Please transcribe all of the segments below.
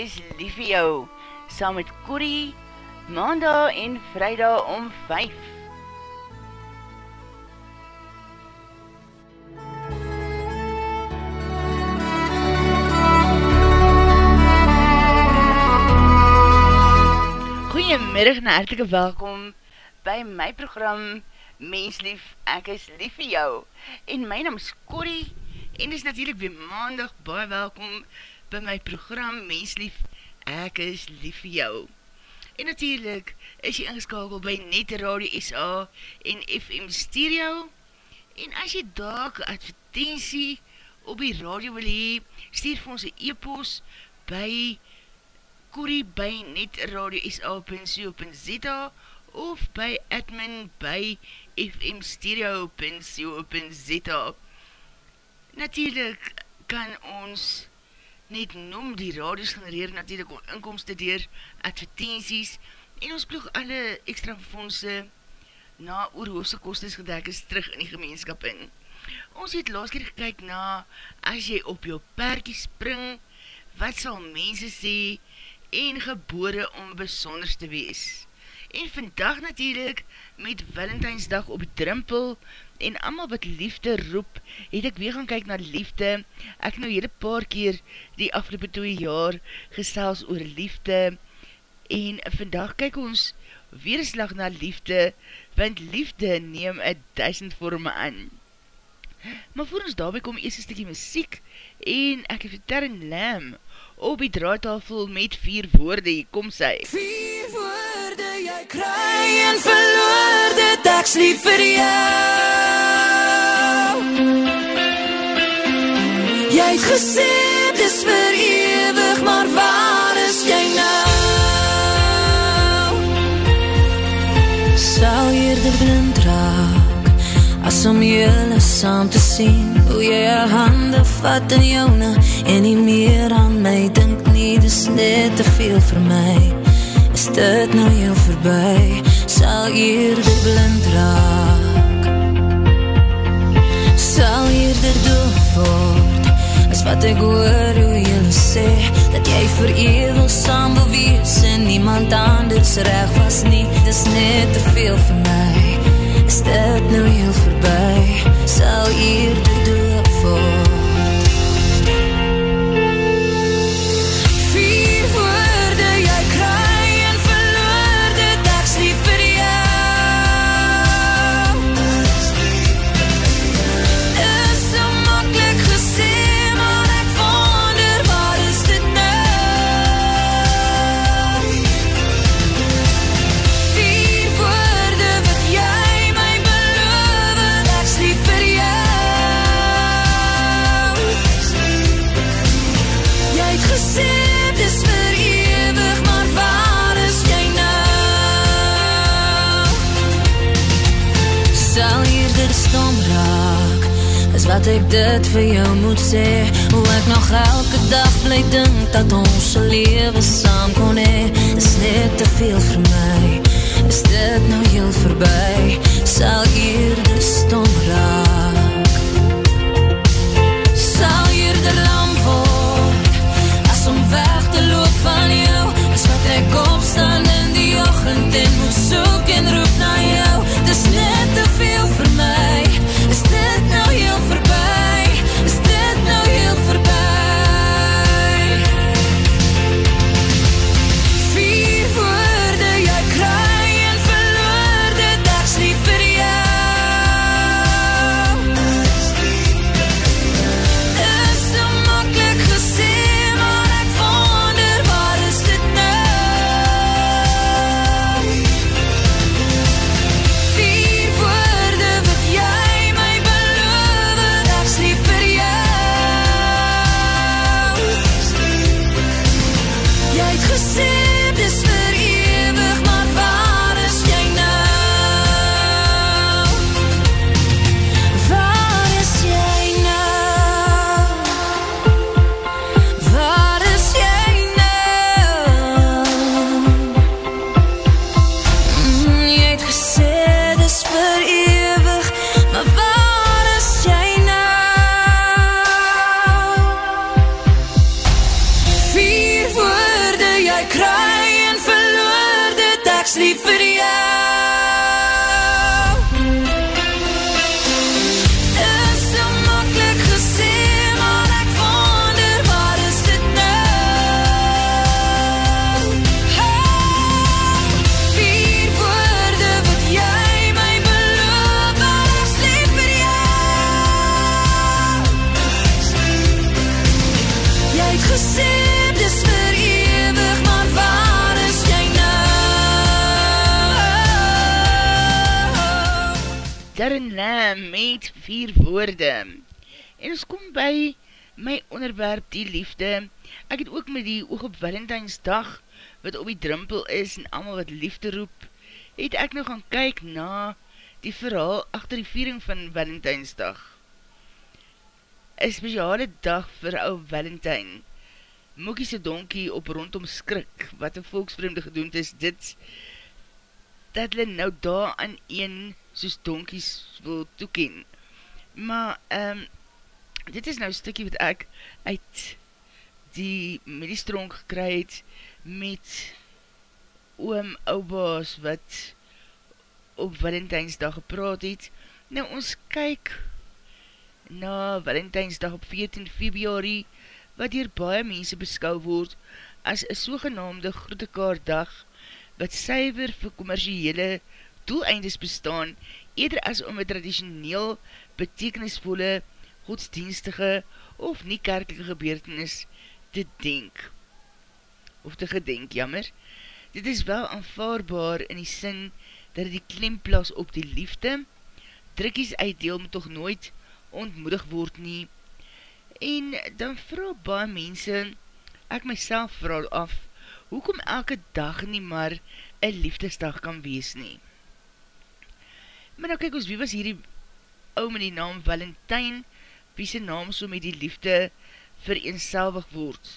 Is lief vir jou, saam met Corrie, maandag en vrijdag om 5. Goeiemiddag en hartelike welkom by my program Menslief, ek is lief vir jou. En my naam is Corrie, en is natuurlijk weer maandag baie welkom by my program Menslief, ek is lief vir jou. En natuurlijk is jy ingeskakeld by Net Radio SA en FM Stereo. En as jy daak advertentie op die radio wil hee, stuur vir ons e-post by Corrie by Net Radio SA.co.za of by admin by FM Stereo.co.za. Natuurlijk kan ons net noem die radios genereer natuurlijk om inkomste dier advertenties en ons ploeg alle extra fondse na oorhoofse kostes gedek is terug in die gemeenskap in. Ons het laas keer gekyk na as jy op jou perkie spring, wat sal mense sê en gebore om besonders te wees. En vandag natuurlijk met Valentijnsdag op drimpel en amal wat liefde roep, het ek weer gaan kyk na liefde. Ek nou hele paar keer die afgelopen 2 jaar gestels oor liefde en vandag kyk ons weer slag na liefde, want liefde neem een duisend vorme aan. Maar voor ons daarby kom eers een stikkie muziek en ek het Terren Lam op die draadtafel met vier woorde, kom sy. Vier jy kry en verloor dit ek sliep vir jou. Jy het gesê dis vir ewig, maar waar is jy nou? Sou eerder blind raak as om julle saam te sien hoe jy jou hande vat in joune en nie meer aan my dink nie, dis net te veel vir my. Is dit nou heel verby? Sal eerder blind raak? Sal eerder doof word? As wat ek hoor hoe jylle sê Dat jy vir ewel saam wil wees En niemand anders reg was nie Dis net te veel vir my Is dit nou heel voorbij Sal eerder wat ek dit vir jou moet sê. Hoe ek nog elke dag bly dink dat ons lewe saam kon hee Is net te veel vir my, is dit nou heel voorbij? Sal eerder stom raak. Sal eerder lam word As om weg te loop van jou. Is wat ek opstaan in die ochend En moet soek met vier woorde. En ons kom by my onderwerp die liefde. Ek het ook met die oog op Valentijnsdag, wat op die drimpel is en allemaal wat liefde roep, het ek nog gaan kyk na die verhaal achter die viering van Valentijnsdag. Een speciale dag vir ou Valentijn. Moekie se donkie op rondom skrik, wat een volksvreemde gedoend is, dit, dat hulle nou daar aan een soos donkies wil toeken. Maar, um, dit is nou stikkie wat ek uit die mediestronk gekry het met oom oubaas wat op Valentijnsdag gepraat het. Nou, ons kyk na Valentijnsdag op 14 februari, wat hier baie mense beskou word as een sogenaamde groetekaardag, wat syver vir commerciele doeleindes bestaan, eerder as om een traditioneel betekenisvolle, godsdienstige of nie kerkelike gebeurtenis te denk. Of te gedenk, jammer. Dit is wel aanvaarbaar in die sin dat die klemplas op die liefde, drukkies uitdeel moet toch nooit ontmoedig word nie. En dan vraag baie mense, ek myself vraag af, hoekom elke dag nie maar een liefdesdag kan wees nie? Maar nou kyk ons, wie was hierdie ou met die naam Valentijn, wie sy naam so met die liefde vereenselvig word.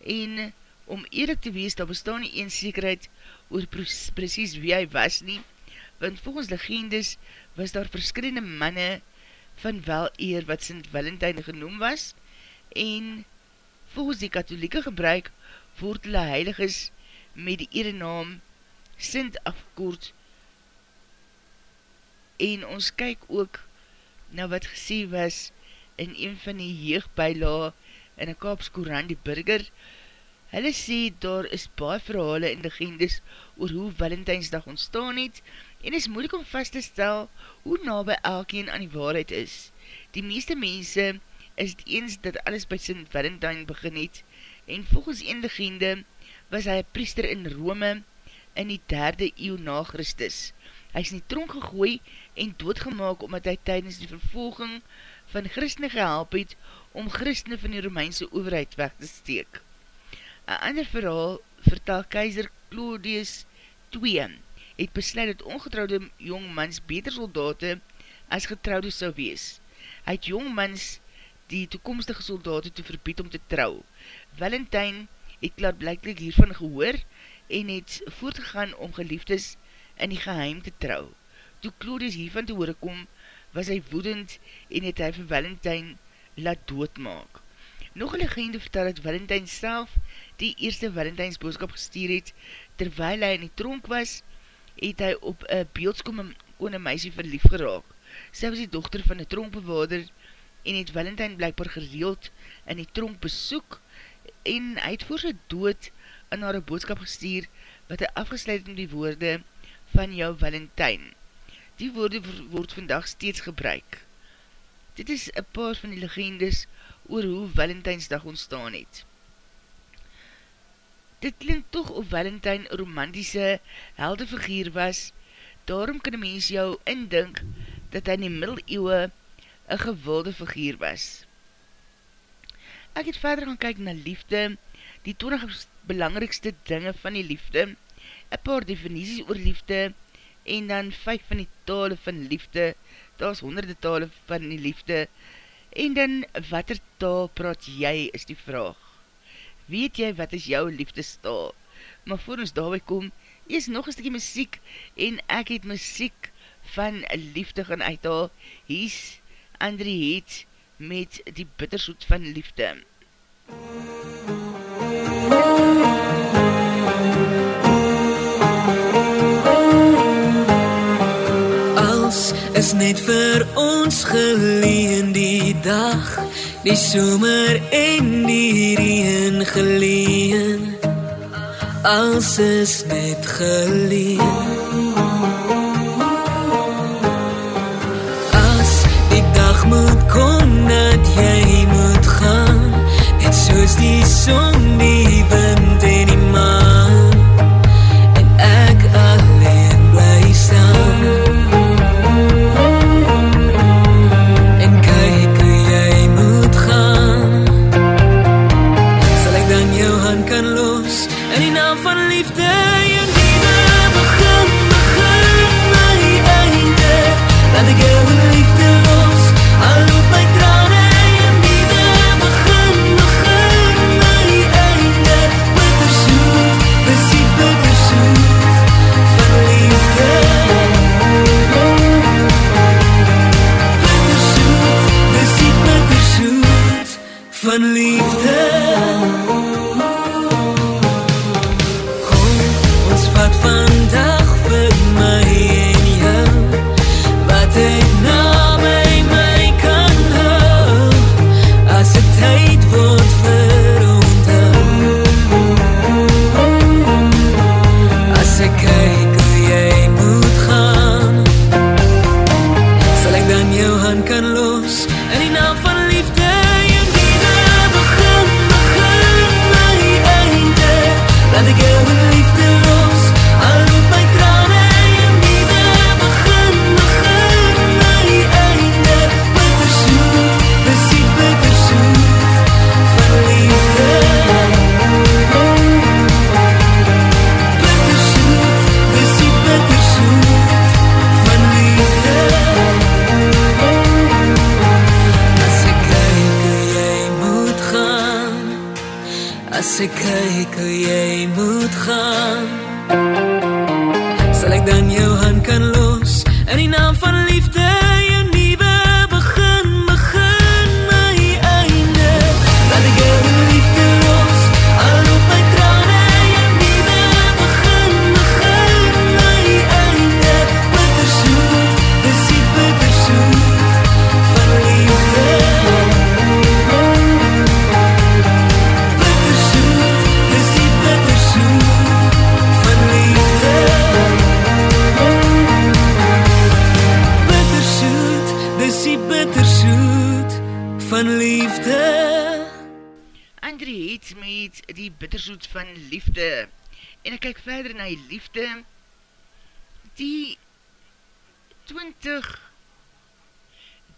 En om eerlijk te wees, daar bestaan nie een zekerheid oor precies wie hy was nie, want volgens legendes was daar verskillende manne van wel eer wat Sint Valentijn genoem was, en volgens die katholieke gebruik word hulle heiliges met die ere naam Sint afgekoord en ons kyk ook na wat gesê was in een van die jeugdbeila in een Kaaps Koran, die burger. Hulle sê daar is baie verhale en legendes oor hoe Valentijnsdag ontstaan het en is moeilik om vast te stel hoe na by elkeen aan die waarheid is. Die meeste mense is het eens dat alles by Sint Valentijn begin het en volgens een legende was hy priester in Rome in die derde eeuw na Christus. Hy is in die tronk gegooi en doodgemaak omdat hy tydens die vervolging van christene gehelp het om christene van die Romeinse overheid weg te steek. Een ander verhaal vertel keizer Claudius II het besluit dat ongetrouwde jongmans beter soldate as getrouwde sou wees. Hy het jongmans die toekomstige soldate te verbied om te trouw. Valentijn het klaar blijklik hiervan gehoor en het voortgegaan om geliefdes in die geheim te trou. Toe Claudius hiervan te hoore kom, was hy woedend en het hy vir Valentijn laat doodmaak. Nog een legende vertel dat Valentijn self die eerste Valentijns boodskap gestuur het, terwyl hy in die tronk was, het hy op een beeldskone meisie verlief geraak. Sy was die dochter van die tronkbewaarder en het Valentijn blijkbaar gereeld in die tronk besoek en hy het voor sy dood in haar boodskap gestuur wat hy afgesluit met die woorde van jou Valentijn. Die woorde word vandag steeds gebruik. Dit is een paar van die legendes oor hoe Valentijnsdag ontstaan het. Dit klink toch of Valentijn een romantische heldefiguur was, daarom kan die mens jou indink dat hy in die middeleeuwe een gewilde figuur was. Ek het verder gaan kyk na liefde, die 20 belangrikste dinge van die liefde, een paar definities oor liefde, en dan vijf van die tale van liefde, daar is honderde tale van die liefde, en dan wat er taal praat jy, is die vraag. Weet jy wat is jou liefdestaal? Maar voor ons daarby kom, is nog een stukje muziek, en ek het muziek van liefde gaan uithaal, hier is André Heet, met die bittersoet van liefde. MUZIEK is net vir ons geleen die dag die somer en die reën geleen. Als is net geleen. As die dag moet kom dat jy moet gaan net soos die son die wind en die in die naam van liefde kyk verder na die liefde. Die 20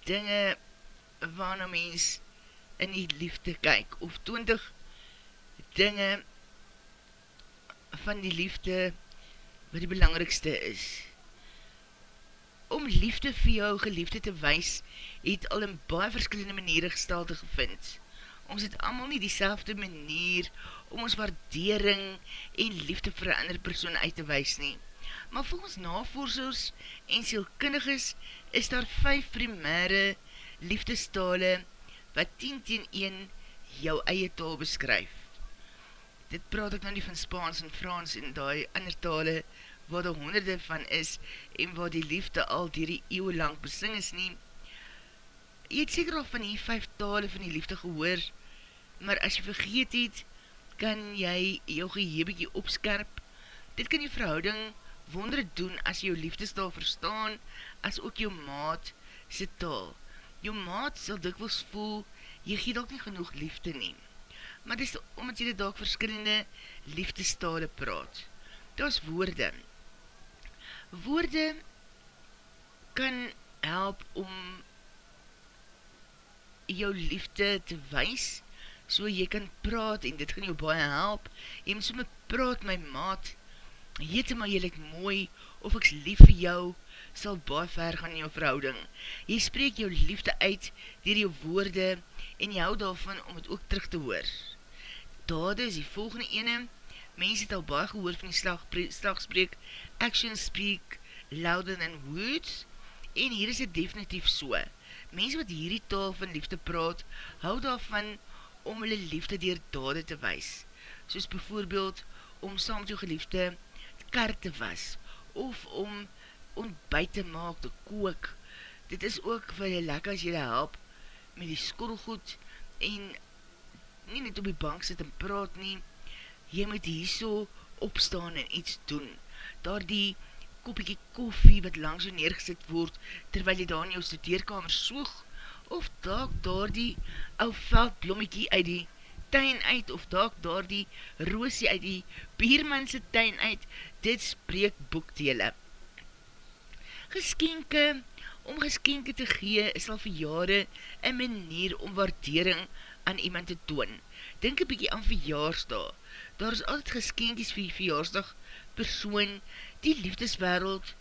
dinge waarna mens in die liefde kyk. Of 20 dinge van die liefde wat die belangrikste is. Om liefde vir jou geliefde te wys, het al in baie verskillende maniere gestalte gevind ons het allemaal nie die manier om ons waardering en liefde vir een ander persoon uit te wees nie. Maar volgens navorsers en sielkundiges is daar vijf primaire liefdestale wat 10 teen 1 jou eie taal beskryf. Dit praat ek nou nie van Spaans en Frans en die ander tale waar daar honderde van is en waar die liefde al dier die eeuw lang besing is nie. Jy het seker al van die vijf tale van die liefde gehoor, maar as jy vergeet het, kan jy jou gehebekie opskerp. Dit kan jy verhouding wondere doen as jy jou liefdestaal verstaan, as ook jou maat sy taal. Jou maat sal dikwels voel, jy gee dalk nie genoeg liefde neem. Maar dis omdat jy dit dalk verskillende liefdestale praat. Dit is woorde. Woorde kan help om jou liefde te wys, so jy kan praat en dit gaan jou baie help. Jy moet so met praat my maat, jyte maar jy lyk mooi, of ek lief vir jou, sal baie ver gaan in jou verhouding. Jy spreek jou liefde uit dier jou woorde en jy hou daarvan om het ook terug te hoor. Dade is die volgende ene, mens het al baie gehoor van die slag, slagspreek, action speak louder than words, en hier is het definitief so. Mens wat hierdie taal van liefde praat, hou daarvan om hulle liefde dier dade te wys, soos bijvoorbeeld om saam met jou geliefde kar te was, of om ontbijt te maak, te kook, dit is ook vir jy lekker as jy help met die skorrelgoed en nie net op die bank sit en praat nie, jy moet hier so opstaan en iets doen. Daar die kopiekie koffie wat lang so neergesit word, terwyl jy daar in jou studeerkamer soog, of daak daar die ou veldblommiekie uit die tuin uit, of daak daar die roosie uit die biermanse tuin uit, dit spreek boekdele. Geskenke, om geskenke te gee, is al vir jare een manier om waardering aan iemand te toon. Denk een bykie aan verjaarsdag. Daar is altyd geskenkies vir die verjaarsdag persoon, die liefdeswereld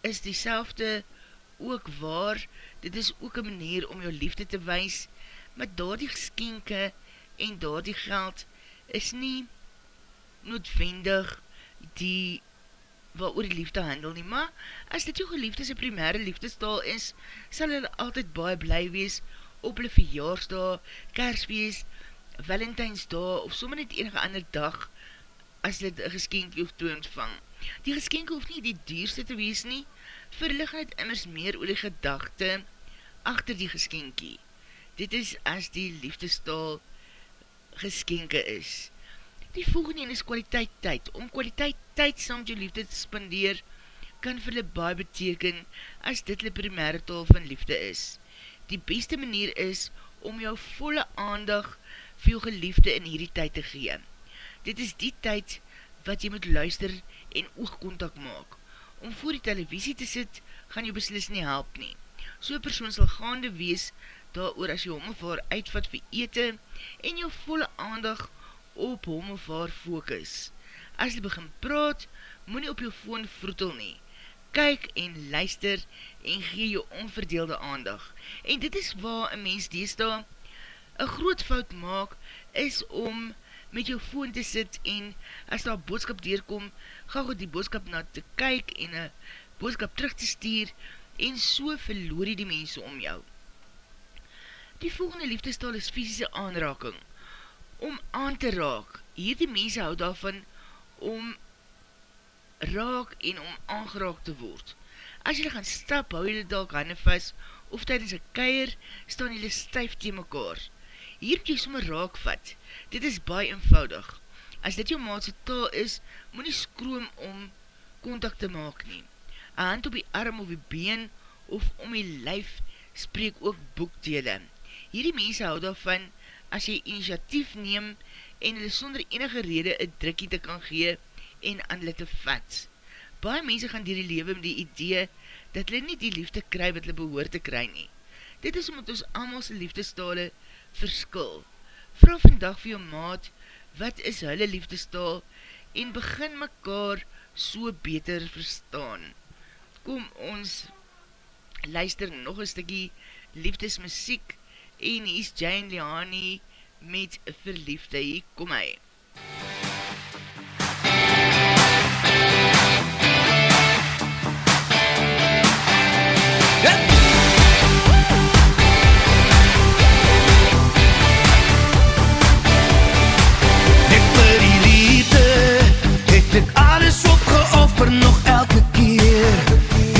is die selfde ook waar, dit is ook een manier om jou liefde te wees, maar daar die geskenke en daar die geld is nie noodwendig die wat oor die liefde handel nie, maar as dit jou geliefde sy primaire liefdestaal is, sal hulle altyd baie bly wees op hulle verjaarsdag, kersfeest, valentijnsdag of sommer net enige ander dag as hulle een geskenkie hoef te ontvang. Die geskenke hoef nie die duurste te wees nie, verlig het immers meer oor die gedachte achter die geskenkie. Dit is as die liefdestaal geskenke is. Die volgende is kwaliteit tyd. Om kwaliteit tyd saam met jou liefde te spandeer, kan vir hulle baie beteken as dit die primaire taal van liefde is. Die beste manier is om jou volle aandag vir jou geliefde in hierdie tyd te gee. Dit is die tyd wat jy moet luister en oogkontak maak. Om voor die televisie te sit, gaan jy beslis nie help nie. So persoon sal gaande wees, daar oor as jy hom of haar uitvat vir ete, en jou volle aandag op hom of haar focus. As jy begin praat, moet nie op jou phone vroetel nie. Kyk en luister en gee jou onverdeelde aandag. En dit is waar een mens deesda een groot fout maak, is om met jou phone te sit en as daar boodskap deurkom, ga goed die boodskap na te kyk en een boodskap terug te stuur en so verloor die mense om jou. Die volgende liefdestal is fysische aanraking. Om aan te raak, hier die mense hou daarvan om raak en om aangeraak te word. As jy gaan stap, hou jy dalk hande vast, of tydens een keier, staan jy stijf tegen mekaar. Hier moet jy sommer raak vat, Dit is baie eenvoudig. As dit jou maatse taal is, moet nie skroom om contact te maak nie. Een hand op die arm of die been of om die lijf spreek ook boekdele. Hierdie mense hou daarvan as jy initiatief neem en hulle sonder enige rede een drukkie te kan gee en aan hulle te vat. Baie mense gaan dier die lewe met die idee dat hulle nie die liefde kry wat hulle behoor te kry nie. Dit is omdat ons amalse liefdestale verskil. Vraag vandag vir jou maat, wat is hulle liefdestaal en begin mekaar so beter verstaan. Kom ons luister nog een stikkie liefdesmusiek en hier is Jane Liani met verliefde. Hier kom hy. begin Jy het my helemaal verras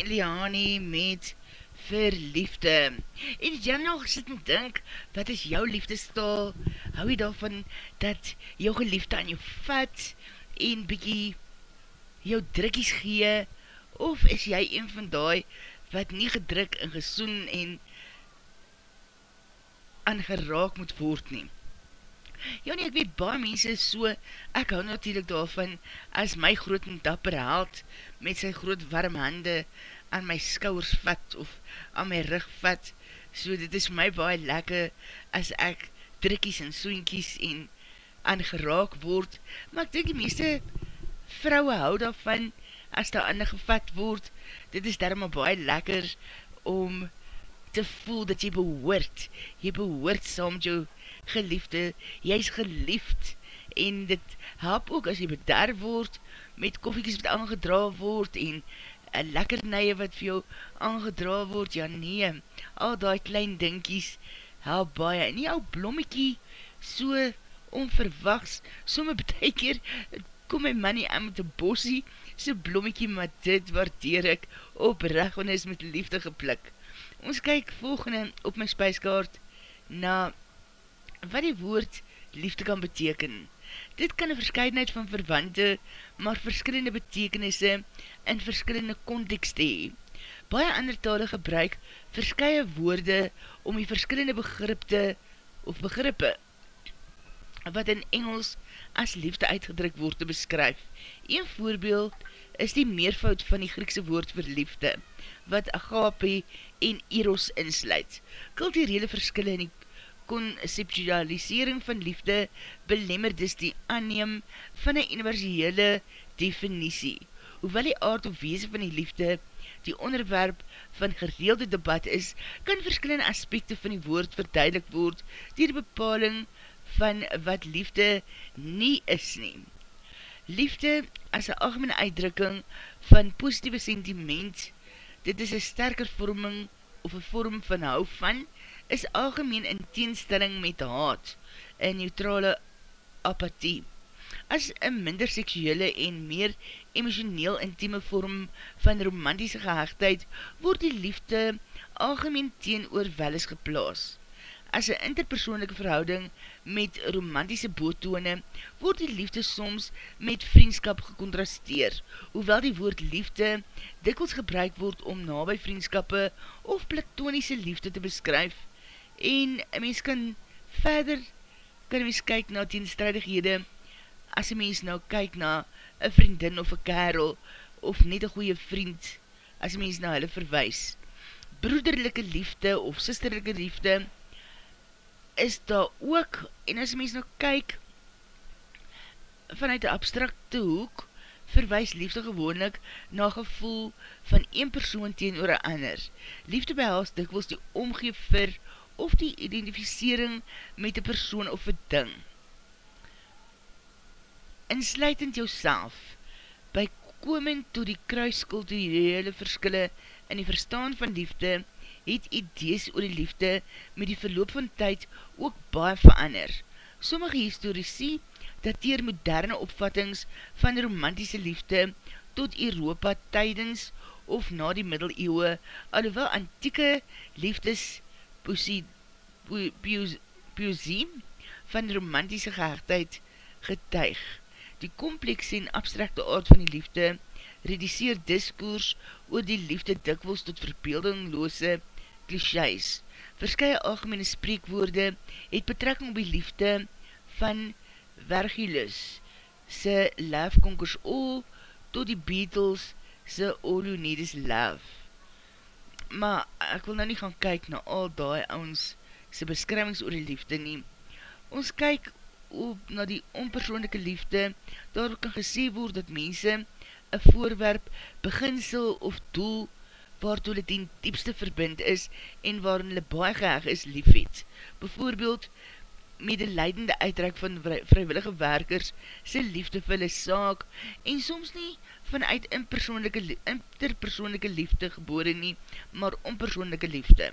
Jay en Liani met verliefde. En jy nou gesit en dink, wat is jou liefdestaal? Hou jy daarvan dat jou geliefde aan jou vat en bykie jou drukkies gee? Of is jy een van die wat nie gedruk en gesoen en aangeraak moet word nie? Ja nie, ek weet baie mense is so, ek hou natuurlijk daarvan as my groot en dapper held met sy groot warm hande aan my skouwers vat of aan my rug vat, so dit is my baie lekker as ek drukkies en soenkies en aangeraak word, maar ek dink die meeste vrouwe hou daarvan as daar ander gevat word, dit is daarom baie lekker om te voel dat jy behoort, jy behoort saam jou geliefde, jy is geliefd, en dit help ook as jy bederf word, met koffiekies wat aangedra word, en lekker nije wat vir jou aangedra word, ja nee, al die klein dinkies, help baie, en nie jou blommiekie, so onverwachts, somme betekeer, kom my man nie aan met een bossie, so blommiekie, maar dit waardeer ek oprecht, want is met liefde geplik. Ons kyk volgende op my spijskaart, na wat die woord liefde kan beteken. Dit kan een verscheidenheid van verwante, maar verskillende betekenisse in verskillende context hee. Baie ander tale gebruik verskye woorde om die verskillende begripte of begrippe wat in Engels as liefde uitgedruk word te beskryf. Een voorbeeld is die meervoud van die Griekse woord vir liefde, wat agape en eros insluit. Kulturele verskille in die conceptualisering van liefde belemmer dus die aanneem van een universele definitie. Hoewel die aard of wees van die liefde die onderwerp van gereelde debat is, kan verskillende aspekte van die woord verduidelik word dier die bepaling van wat liefde nie is nie. Liefde as een algemene uitdrukking van positieve sentiment, dit is een sterker vorming of een vorm van hou van, is algemeen in teenstelling met haat, een neutrale apathie. As een minder seksuele en meer emotioneel intieme vorm van romantische gehechtheid, word die liefde algemeen teen oor welis geplaas. As een interpersoonlijke verhouding met romantische bootone, word die liefde soms met vriendskap gecontrasteer, hoewel die woord liefde dikwels gebruik word om nabij vriendskappe of platonische liefde te beskryf, en mens kan verder, kan mens kyk na teenstrijdighede, as een mens nou kyk na een vriendin of een kerel, of net een goeie vriend, as een mens na hulle verwijs. Broederlijke liefde of sisterlijke liefde, is daar ook, en as mens nou kyk, vanuit die abstracte hoek, verwijs liefde gewoonlik na gevoel van een persoon teen oor een ander. Liefde behels dikwels die omgeef vir of die identificering met die persoon of die ding. Insluitend jou by komend to die kruiskulturele verskille in die verstaan van liefde, het idees oor die liefde met die verloop van tyd ook baie verander. Sommige historici dateer moderne opvattings van romantische liefde tot Europa tydens of na die middeleeuwe, alhoewel antieke liefdes poesie van romantische gehechtheid getuig. Die komplekse en abstracte aard van die liefde reduceer diskoers oor die liefde dikwels tot verbeeldingloose clichés. Verskye algemene spreekwoorde het betrekking op die liefde van Vergilus se Love Conquers All tot die Beatles se All You Need Is Love maar ek wil nou nie gaan kyk na al die ons sy beskrywings oor die liefde nie. Ons kyk op na die onpersoonlijke liefde, daar kan gesê word dat mense een voorwerp, beginsel of doel waartoe hulle ten diepste verbind is en waarin hulle baie geheig is lief het. Bijvoorbeeld, met die leidende uitrek van vrywillige werkers sy liefde vir hulle saak en soms nie vanuit interpersoonlijke liefde gebore nie, maar onpersoonlijke liefde.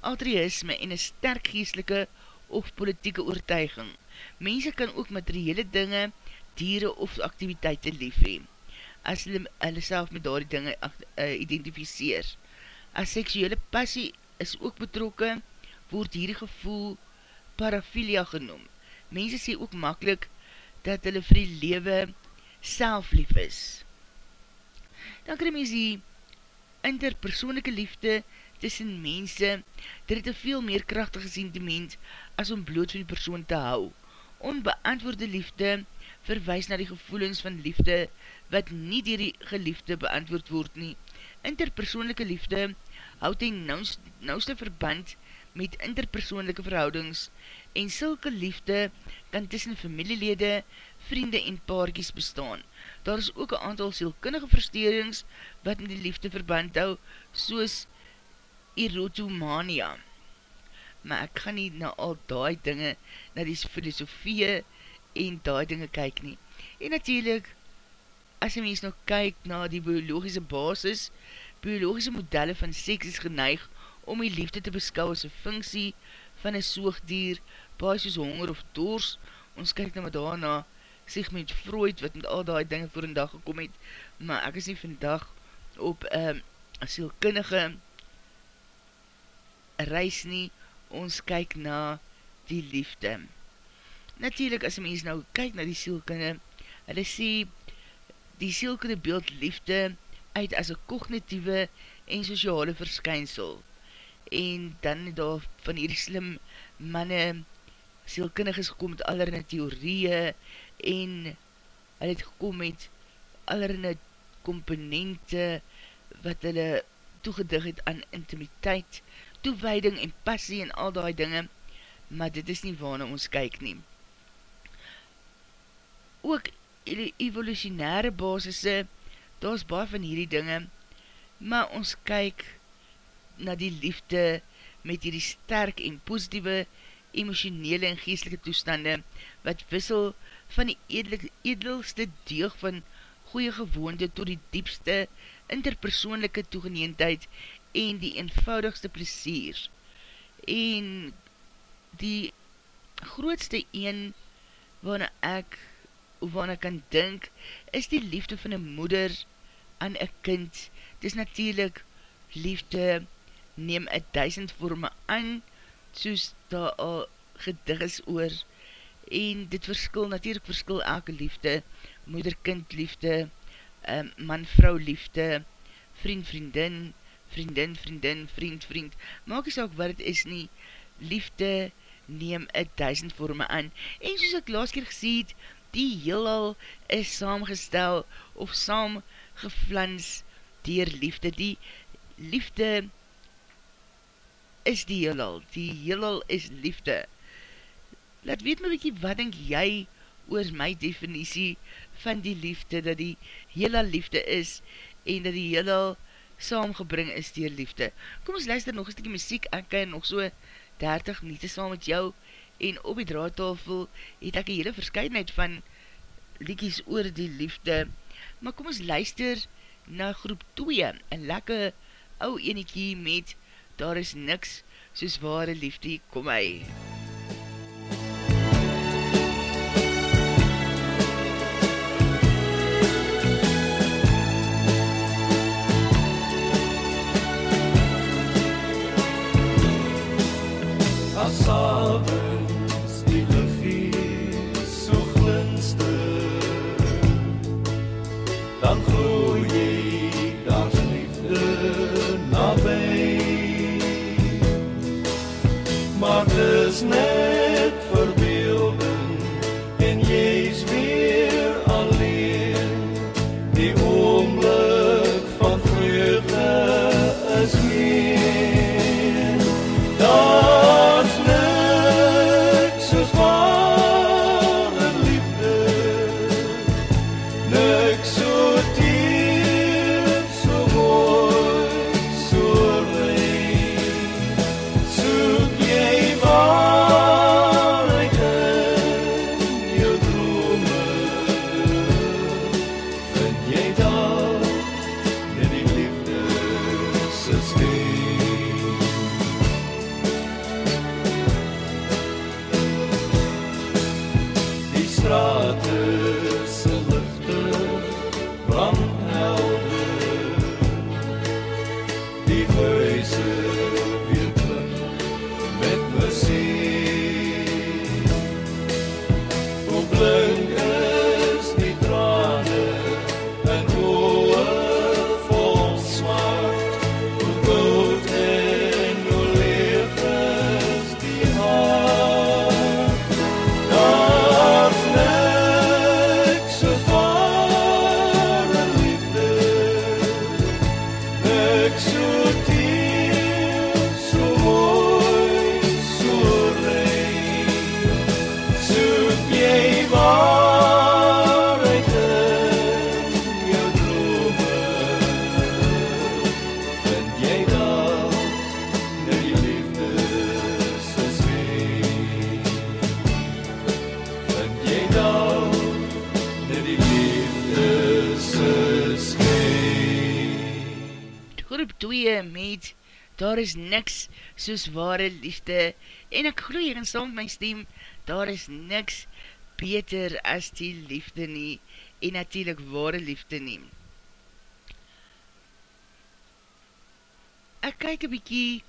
Altruisme en een sterk geestelike of politieke oortuiging. Mense kan ook materiële dinge, dieren of activiteite lief hee, as hulle, hulle self met daar die dinge uh, identificeer. As seksuele passie is ook betrokken, word hierdie gevoel parafilia genoem. Mense sê ook makkelijk dat hulle vir die lewe self lief is. Dan kry mens die interpersoonlijke liefde tussen mense, dit het een veel meer krachtige sentiment as om bloot van die persoon te hou. Onbeantwoorde liefde verwijs na die gevoelens van liefde wat nie dier die geliefde beantwoord word nie. Interpersoonlijke liefde houd die nauwste verband met interpersoonlijke verhoudings en sulke liefde kan tussen familielede, vriende en paarkies bestaan. Daar is ook een aantal sielkundige versteerings wat met die liefde verband hou, soos erotomania. Maar ek gaan nie na al die dinge, na die filosofie en die dinge kyk nie. En natuurlijk, as die mens nou kyk na die biologische basis, biologische modelle van seks is geneig om die liefde te beskou as een funksie van een soogdier, baie soos honger of doors, ons kyk nou daarna, segment Freud, wat met al die dinge voor een dag gekom het, maar ek is nie vandag op um, asielkinnige reis nie, ons kyk na die liefde. Natuurlijk, as mens nou kyk na die sielkunde, hulle sê, die sielkunde beeld liefde uit as een cognitieve en sociale verskynsel en dan daar van hierdie slim manne sielkinnig is gekom met allerhande theorieën en hy het gekom met allerhande komponente wat hulle toegedig het aan intimiteit, toewijding en passie en al die dinge, maar dit is nie waarna ons kyk nie. Ook die evolutionaire basisse, daar is baie van hierdie dinge, maar ons kyk na die liefde met hierdie sterk en positieve emotionele en geestelike toestande wat wissel van die edelste deeg van goeie gewoonte tot die diepste interpersoonlijke toegeneendheid en die eenvoudigste plesier. En die grootste een waarna ek of waarna kan dink is die liefde van een moeder aan een kind. Dit is natuurlijk liefde neem een duisend vorme aan, soos daar al gedig is oor, en dit verskil, natuurlijk verskil elke liefde, moeder-kind liefde, um, man-vrou liefde, vriend-vriendin, vriendin, vriendin, vriend, vriend, maak jy saak wat het is nie, liefde neem een duisend vorme aan, en soos ek laas keer gesê het, die heelal is saamgestel, of saam geflans, dier liefde, die liefde, is die heelal, die heelal is liefde. Laat weet my bykie, wat denk jy oor my definitie van die liefde, dat die heelal liefde is, en dat die heelal saamgebring is die liefde. Kom ons luister nog een stukje muziek, ek kan nog so 30 minuten saam met jou, en op die draadtafel het ek een hele verscheidenheid van liekies oor die liefde, maar kom ons luister na groep 2, een lekke ou eniekie met daar is niks soos ware liefde, kom hy. As dis net daar is niks soos ware liefde, en ek gloe hier in saam my stem, daar is niks beter as die liefde nie, en natuurlijk ware liefde nie. Ek kyk een bykie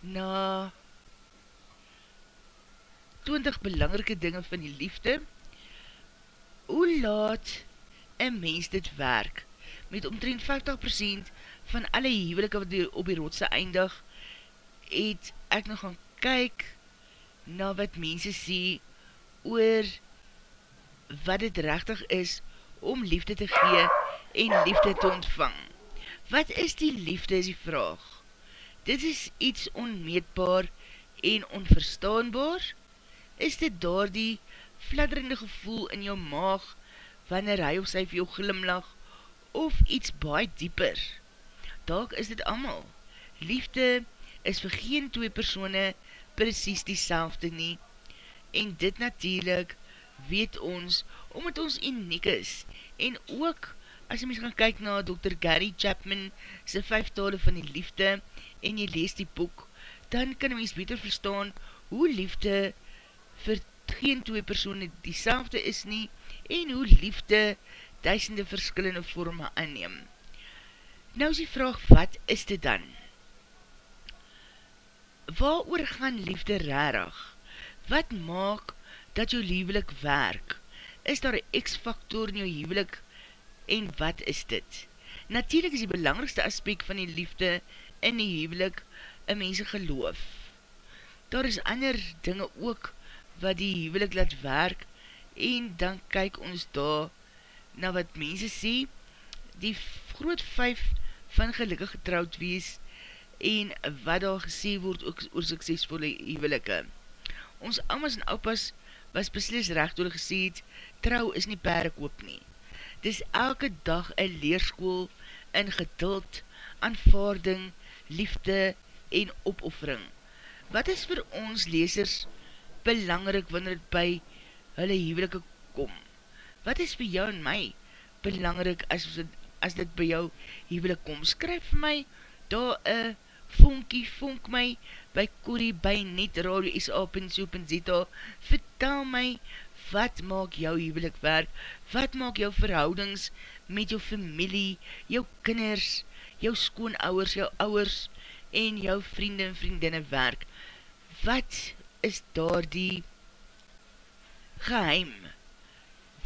na 20 belangrike dinge van die liefde. Hoe laat een mens dit werk? Met omtrent 50% van alle huwelike wat die op die rotse eindig, het ek nog gaan kyk na wat mense sê oor wat het rechtig is om liefde te gee en liefde te ontvang. Wat is die liefde is die vraag? Dit is iets onmeetbaar en onverstaanbaar? Is dit daar die fladderende gevoel in jou maag wanneer hy of sy vir jou glimlach of iets baie dieper? Daak is dit amal. Liefde is vir geen twee persone precies die selfde nie en dit natuurlijk weet ons omdat ons uniek is en ook as jy mys gaan kyk na Dr. Gary Chapman sy vijf tale van die liefde en jy lees die boek, dan kan mys beter verstaan hoe liefde vir geen twee persoon die selfde is nie en hoe liefde duisende verskillende vorme aanneem. Nou is die vraag, wat is dit dan? Waar oor gaan liefde rarig? Wat maak dat jou lievelik werk? Is daar een x-factor in jou lievelik en wat is dit? Natuurlijk is die belangrikste aspekt van die liefde in die huwelik een mense geloof. Daar is ander dinge ook wat die huwelik laat werk en dan kyk ons daar na wat mense sê, die groot vijf van gelukkig getrouwd wees en wat daar gesê word ook oor suksesvolle huwelike. Ons amas en opas was beslis recht oor gesê het, trouw is nie perre koop nie. Dis elke dag een leerskoel in geduld, aanvaarding, liefde en opoffering. Wat is vir ons lesers belangrik wanneer het by hulle huwelike kom? Wat is vir jou en my belangrik as, as dit by jou huwelik kom? Skryf vir my daar een vonkie, vonk my by Corrie by Net Radio SA.co.za Vertel my wat maak jou huwelik werk? Wat maak jou verhoudings met jou familie, jou kinders, jou skoonouwers, jou ouwers en jou vriende en vriendinne werk. Wat is daar die geheim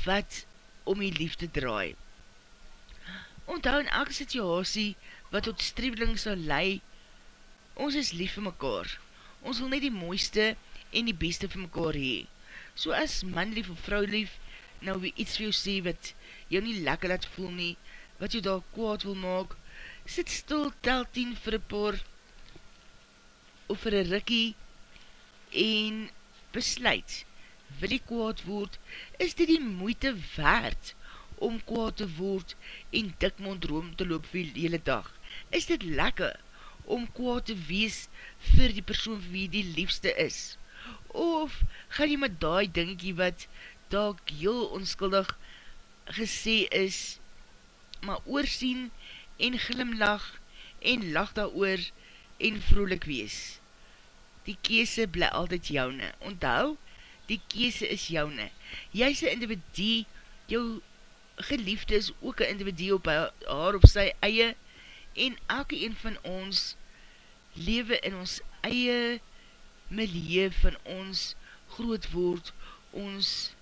wat om die liefde draai? Onthou in elke situasie wat tot strebeling sal lei, ons is lief vir mekaar. Ons wil net die mooiste en die beste vir mekaar hee. So as man lief of vrou lief, nou wie iets vir jou sê wat jou nie lekker laat voel nie, wat jou daar kwaad wil maak, sit stil, tel 10 vir een paar of vir een rikkie en besluit, wil die kwaad word, is dit die moeite waard om kwaad te word en dikmond room te loop vir die hele dag? Is dit lekker om kwaad te wees vir die persoon wie die liefste is? Of gaan jy met die dingetjie wat daak heel onskuldig gesê is, maar oorsien en glimlach en lach daar oor en vrolik wees. Die kiese bly altyd joune. Onthou, die kiese is joune. Jy is een individue, jou geliefde is ook een individue op haar op sy eie en elke een van ons lewe in ons eie milieu van ons groot woord, ons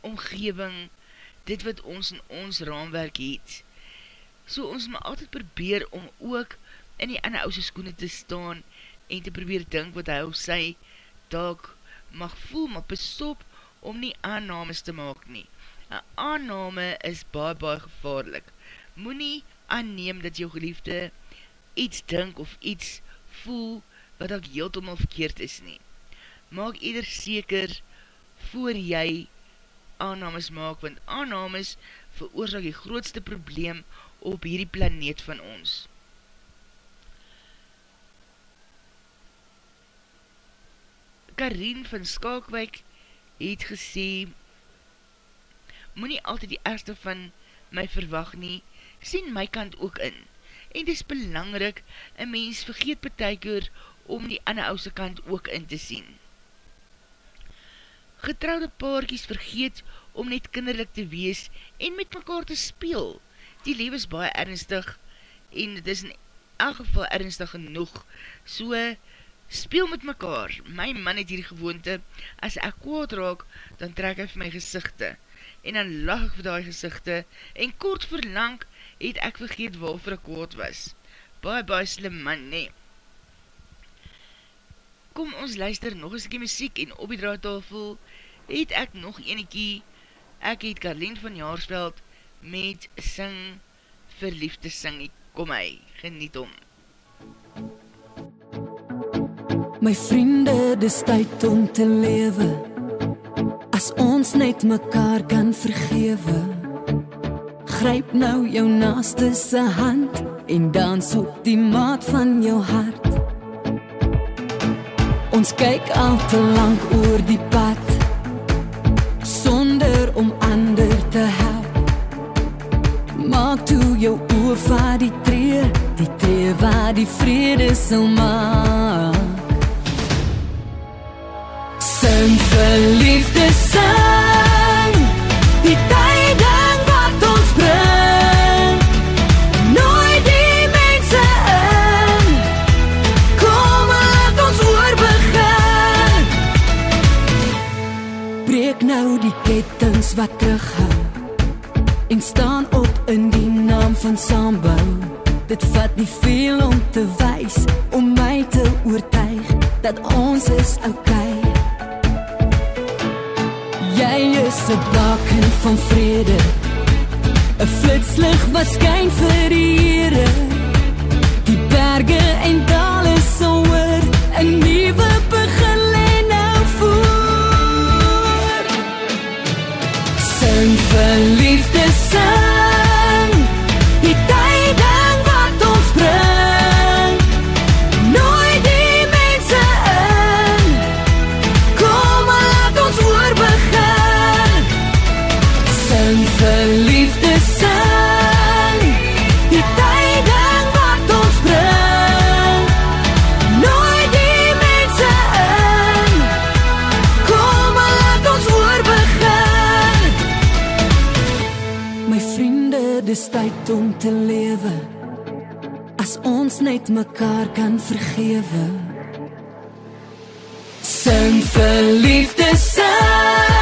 omgeving, dit wat ons in ons raamwerk het so ons moet altyd probeer om ook in die ander ouse skoene te staan en te probeer dink wat hy of sy dag mag voel, maar besop om nie aannames te maak nie. Een aanname is baie baie gevaarlik. Moe nie aanneem dat jou geliefde iets dink of iets voel wat ook heeltemal verkeerd is nie. Maak eder seker voor jy aannames maak, want aannames veroorzaak die grootste probleem op hierdie planeet van ons. Karien van Skalkwijk het gesê, moet nie altyd die erste van my verwag nie, sien my kant ook in. en dit is belangrik, een mens vergeet beteker om die ander ouse kant ook in te sien. Getrouwde paarkies vergeet om net kinderlik te wees en met mekaar te speel. Die lewe is baie ernstig en dit is in elk geval ernstig genoeg. So, speel met mekaar. My man het hier gewoonte, as ek kwaad raak, dan trek hy vir my gezichte. En dan lach ek vir die gezichte en kort verlang het ek vergeet waarvoor ek kwaad was. Baie, baie slim man, nee. Kom ons luister nog een stukje muziek en op die draadtafel het ek nog eniekie, ek het Karleen van Jaarsveld met Sing Verliefde Sing, kom hy, geniet om. My vriende, dis tyd om te lewe, as ons net mekaar kan vergewe. Gryp nou jou naaste se hand, en dans op die maat van jou hart. Ons kyk al te lank oor die pad sonder om ander te help. Maak toe jou oor van die tree, die tree waar die vrede sal maak. Sing verliefde sing, die tyding wat ons bring. Nooi die mense in, kom laat ons oor begin. Breek nou die kettings wat terughou en staan op in die naam van Sambou. Dit vat nie veel om te wys om my te oortuig dat ons is oukei. Jy is 'n baken van vrede, 'n flitslig wat skyn vir die Here. Die berge en dale sal hoor 'n nuwe begin lê nou voor. Sing verliefde sing, net mekaar kan vergewe. Sing verliefde sing,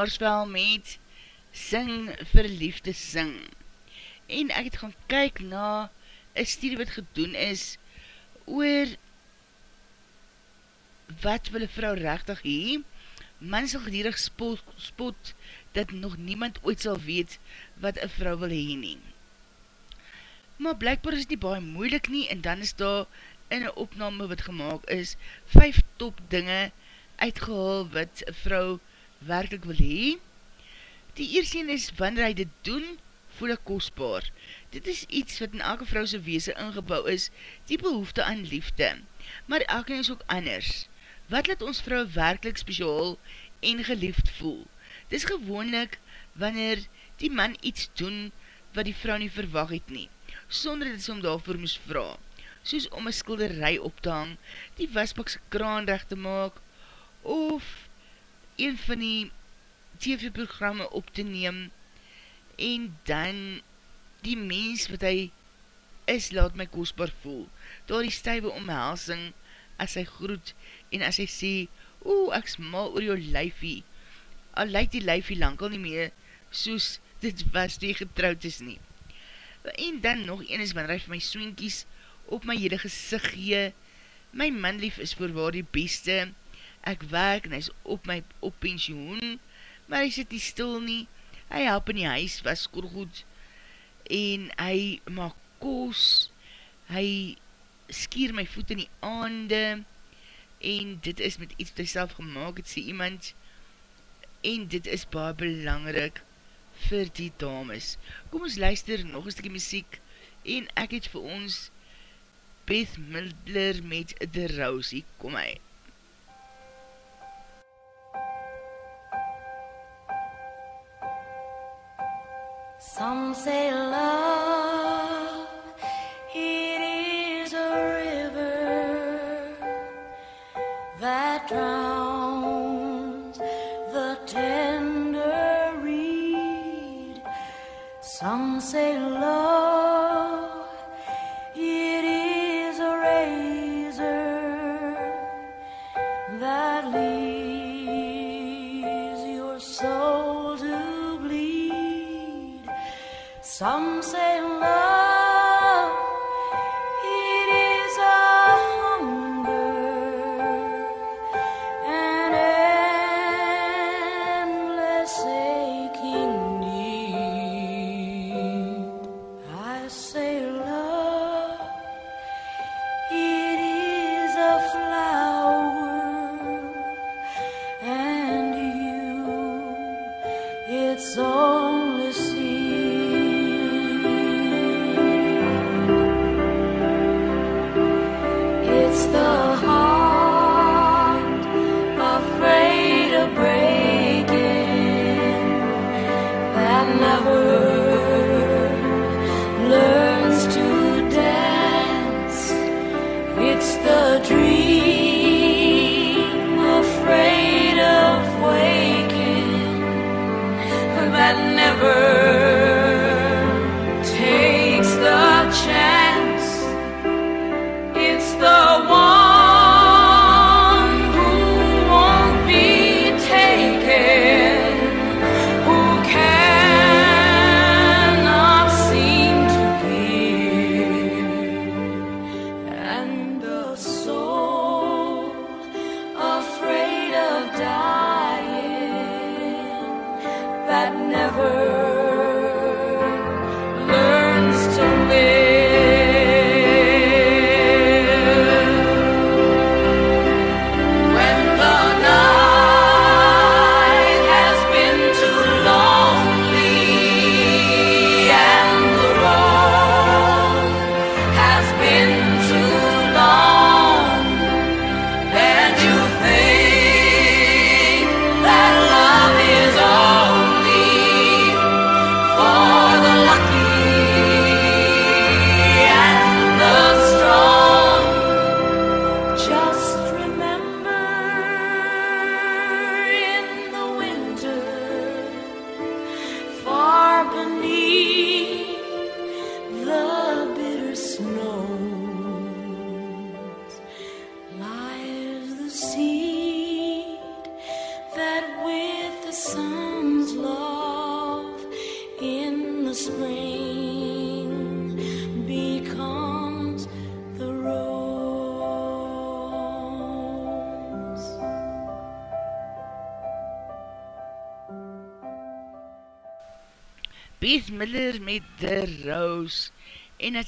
Darlene van Jaarsvel met Sing Verliefde Sing. En ek het gaan kyk na een studie wat gedoen is oor wat wil een vrou rechtig hee. Man sal gedierig spot, spot dat nog niemand ooit sal weet wat een vrou wil hee nie. Maar blijkbaar is nie baie moeilik nie en dan is daar in een opname wat gemaakt is, vijf top dinge uitgehaal wat een vrou werkelijk wil hee. Die eerste is, wanneer hy dit doen, voel ek kostbaar. Dit is iets wat in elke vrouwse weese ingebouw is, die behoefte aan liefde. Maar elke is ook anders. Wat laat ons vrou werkelijk speciaal en geliefd voel? Dit is gewoonlik wanneer die man iets doen wat die vrou nie verwag het nie, sonder dat sy om daarvoor moes vraag. Soos om een skilderij op te hang, die wasbakse kraan recht te maak, of een van die TV-programme op te neem en dan die mens wat hy is, laat my kostbaar voel. Daar die stuive omhelsing, as hy groet en as hy sê, oe, ek smal oor jou lyfie, al lyk die lyfie lang al nie meer, soos dit was die getrouwd is nie. En dan nog een is, wanneer hy vir my swinkies op my hele gezicht gee, my manlief is voorwaar die beste, ek werk en hy is op my op pensioen, maar hy sit nie stil nie, hy help in die huis, was goed, en hy maak koos, hy skier my voet in die aande, en dit is met iets wat hy self gemaakt het, sê iemand, en dit is baie belangrik vir die dames. Kom ons luister nog een stukje muziek, en ek het vir ons Beth Midler met The hier kom hy. Some say love, it is a river that drowns the tender reed. Some say Some say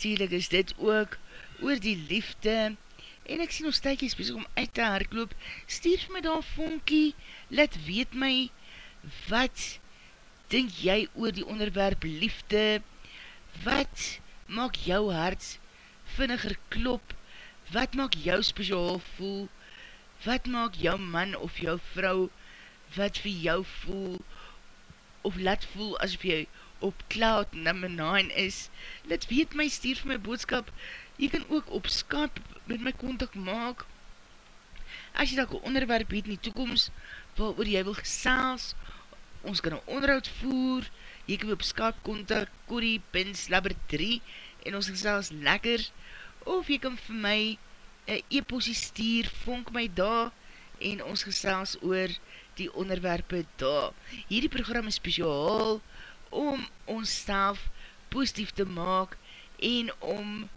natuurlijk is dit ook oor die liefde. En ek sien ons tykies bezig om uit te hardloop. Stuur my daar vonkie let weet my wat denk jy oor die onderwerp liefde? Wat maak jou hart vinniger klop? Wat maak jou speciaal voel? Wat maak jou man of jou vrou wat vir jou voel? Of laat voel asof jy op cloud number 9 is, let weet my, stuur vir my boodskap, jy kan ook op Skype met my contact maak, as jy dat een onderwerp het in die toekomst, wat oor jy wil gesels, ons kan een onderhoud voer, jy kan op Skype contact, Corrie Pins Labber 3, en ons gesels lekker, of jy kan vir my een e-postie stuur, vonk my daar, en ons gesels oor die onderwerpe daar. Hierdie program is speciaal om ons self positief te maak en om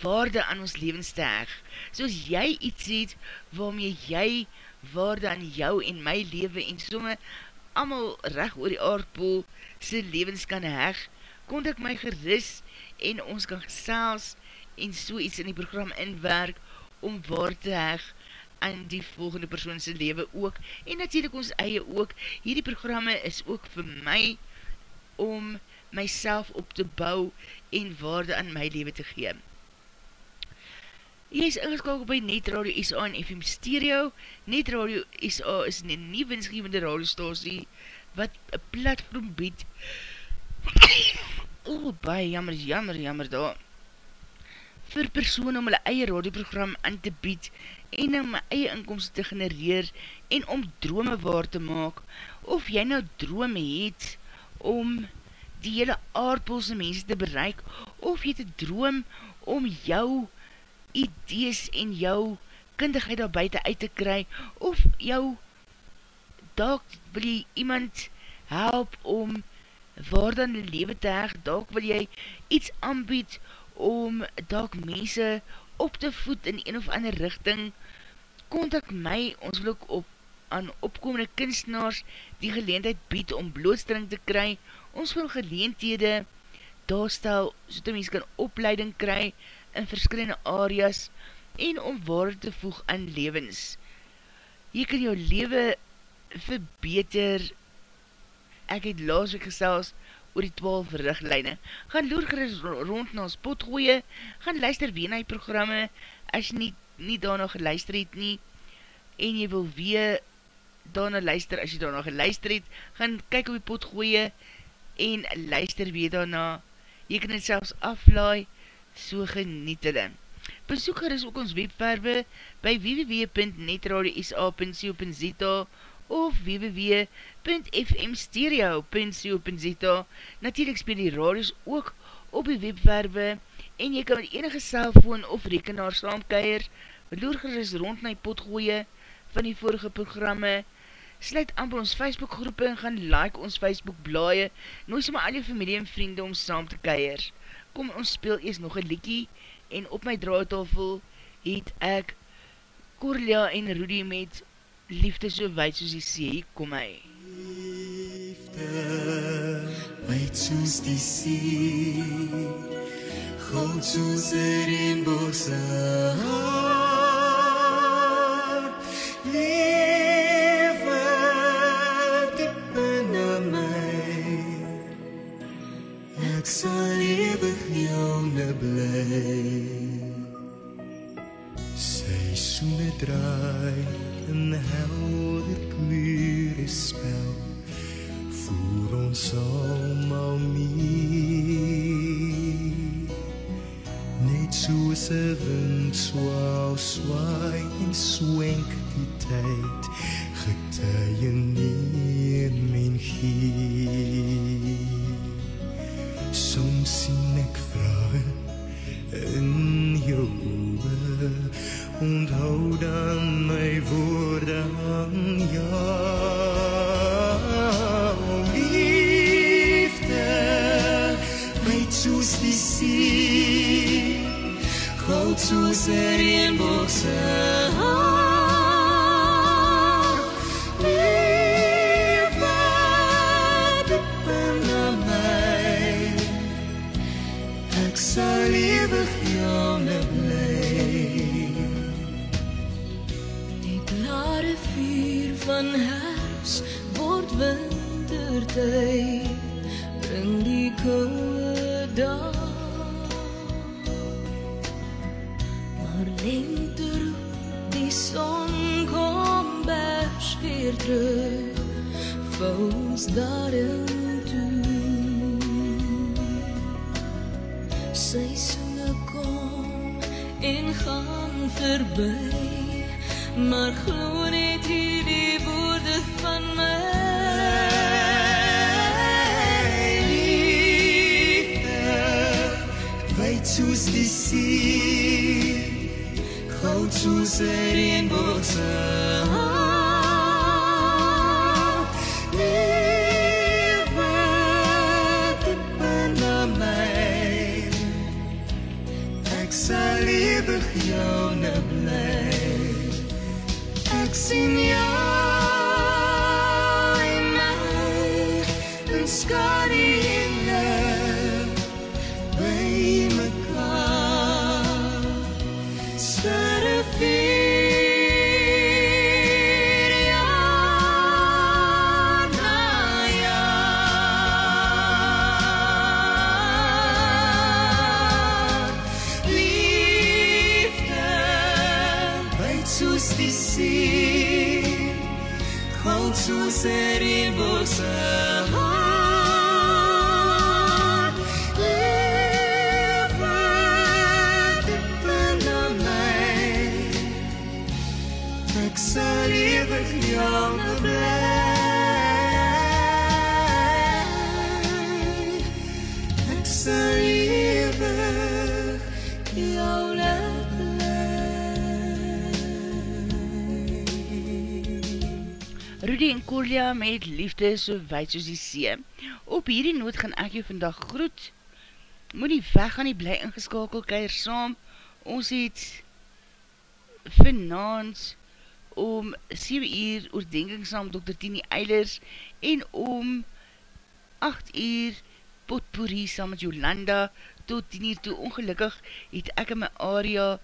waarde aan ons levens te heg. Soos jy iets het waarmee jy waarde aan jou en my leven en somme amal recht oor die aardpool sy levens kan heg, kont ek my geris en ons kan gesels en so iets in die program inwerk om waar te heg aan die volgende persoonse leven ook en natuurlijk ons eie ook. Hierdie programme is ook vir my om myself op te bou en waarde aan my leven te gee. Jy is ingeskakel by Net Radio SA en FM Stereo. Net Radio SA is een nie winsgevende radiostasie wat een platform bied. O, oh, baie jammer, jammer, jammer daar vir persoon om hulle eie radioprogram aan te bied en om my eie inkomst te genereer en om drome waar te maak, of jy nou drome het om die hele aardpolse mense te bereik, of jy te droom om jou idees en jou kindigheid daar buiten uit te kry, of jou dalk wil jy iemand help om waar dan die leven te heg, dalk wil jy iets aanbied, om dalk mense op te voed in een of ander richting, kontak my, ons wil ook op, aan opkomende kunstenaars die geleendheid bied om blootstelling te kry, ons wil geleendhede daarstel, so dat mens kan opleiding kry in verskillende areas en om waarde te voeg aan levens. Jy kan jou leven verbeter, ek het laas week gesels, oor die 12 richtlijne. Gaan loer geris rond na ons potgooie, gaan luister weer na die programme, as jy nie, nie daarna geluister het nie, en jy wil weer daarna luister, as jy daarna geluister het, gaan kyk op die potgooie, en luister weer daarna. Jy kan het selfs aflaai, so geniet hulle. Besoek geris ook ons webverwe by www.netradio.sa.co.za of www.fmstereo.co.za Natuurlijk speel die radios ook op die webwerwe en jy kan met enige cellfoon of rekenaar saamkeier, loergeris rond na die potgooie van die vorige programme, sluit aan by ons Facebook groepe en gaan like ons Facebook blaie, noos my al jou familie en vriende om saam te keier. Kom ons speel eers nog een liekie en op my draaitafel het ek Corlia en Rudy met liefde so wyd soos die see, kom hy. Liefde, wyd soos die see, goud soos die reenboogse hart. Lewe diep in my, ek sal eeuwig jou ne blij. Seisoene draai in helder kleure spel. Voer ons almal mee net soos 'n wind swaai swaai en swenk die tyd getuie neem en gee goud Ek liefde so wijd soos die see. Op hierdie noot gaan ek jou vandag groet. Moet nie weg gaan nie bly ingeskakel keir saam. Ons het vanavond om 7 uur oordenking saam Dr. Tini Eilers en om 8 uur potpourri saam met Jolanda tot 10 uur toe. Ongelukkig het ek in my area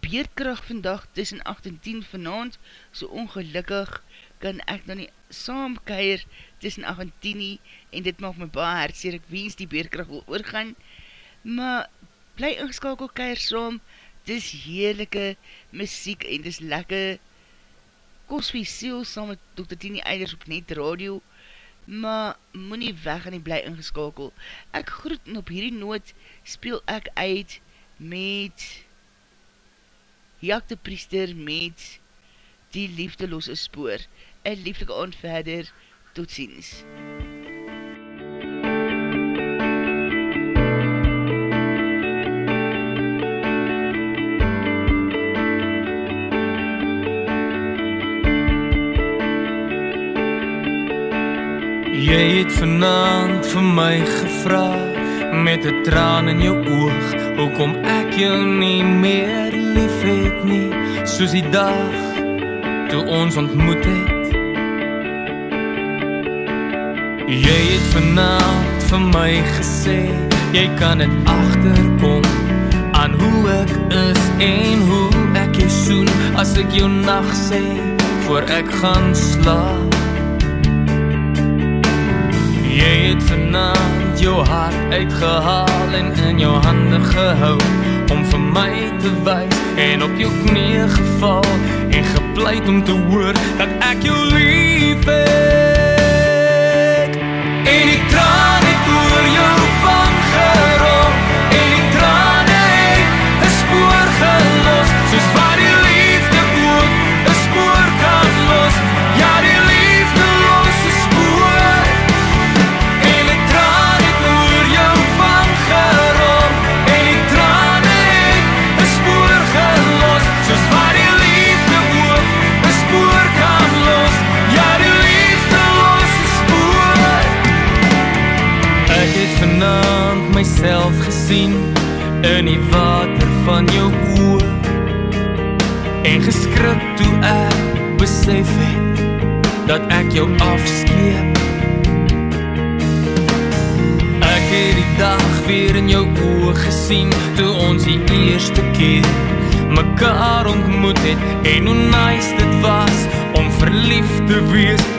beerkracht vandag tussen 8 en 10 vanavond, so ongelukkig kan ek dan nie saam keir tussen 8 en 10 nie, en dit maak my baie hartseer, ek wens die beerkracht wil oorgaan, maar bly ingeskakel keir saam, dis heerlijke muziek en dis lekker kos vir siel saam met Dr. Tini Eilers op net radio, maar moet nie weg en nie bly ingeskakel. Ek groet en op hierdie noot speel ek uit met Jak de Priester met die liefdeloze spoor. Een liefdelike aand verder, tot ziens. Jy het vanaand vir my gevra met 'n traan in jou oog, hoekom ek jou nie meer liefhet nie, soos die dag toe ons ontmoet het. Jy het vanaand vir my gesê, jy kan dit agterkom aan hoe ek is en hoe ek jou soen as ek jou nag sê voor ek gaan slaap. Jy het vanaand jou hart uitgehaal en in jou hande gehou om vir my te wys en op jou knieë geval en gepleit om te hoor dat ek jou lief het. En die gesien in die water van jou oë en geskrik toe ek besef het dat ek jou afskeep. Ek het die dag weer in jou oë gesien toe ons die eerste keer mekaar ontmoet het. En hoe nice dit was om verlief te wees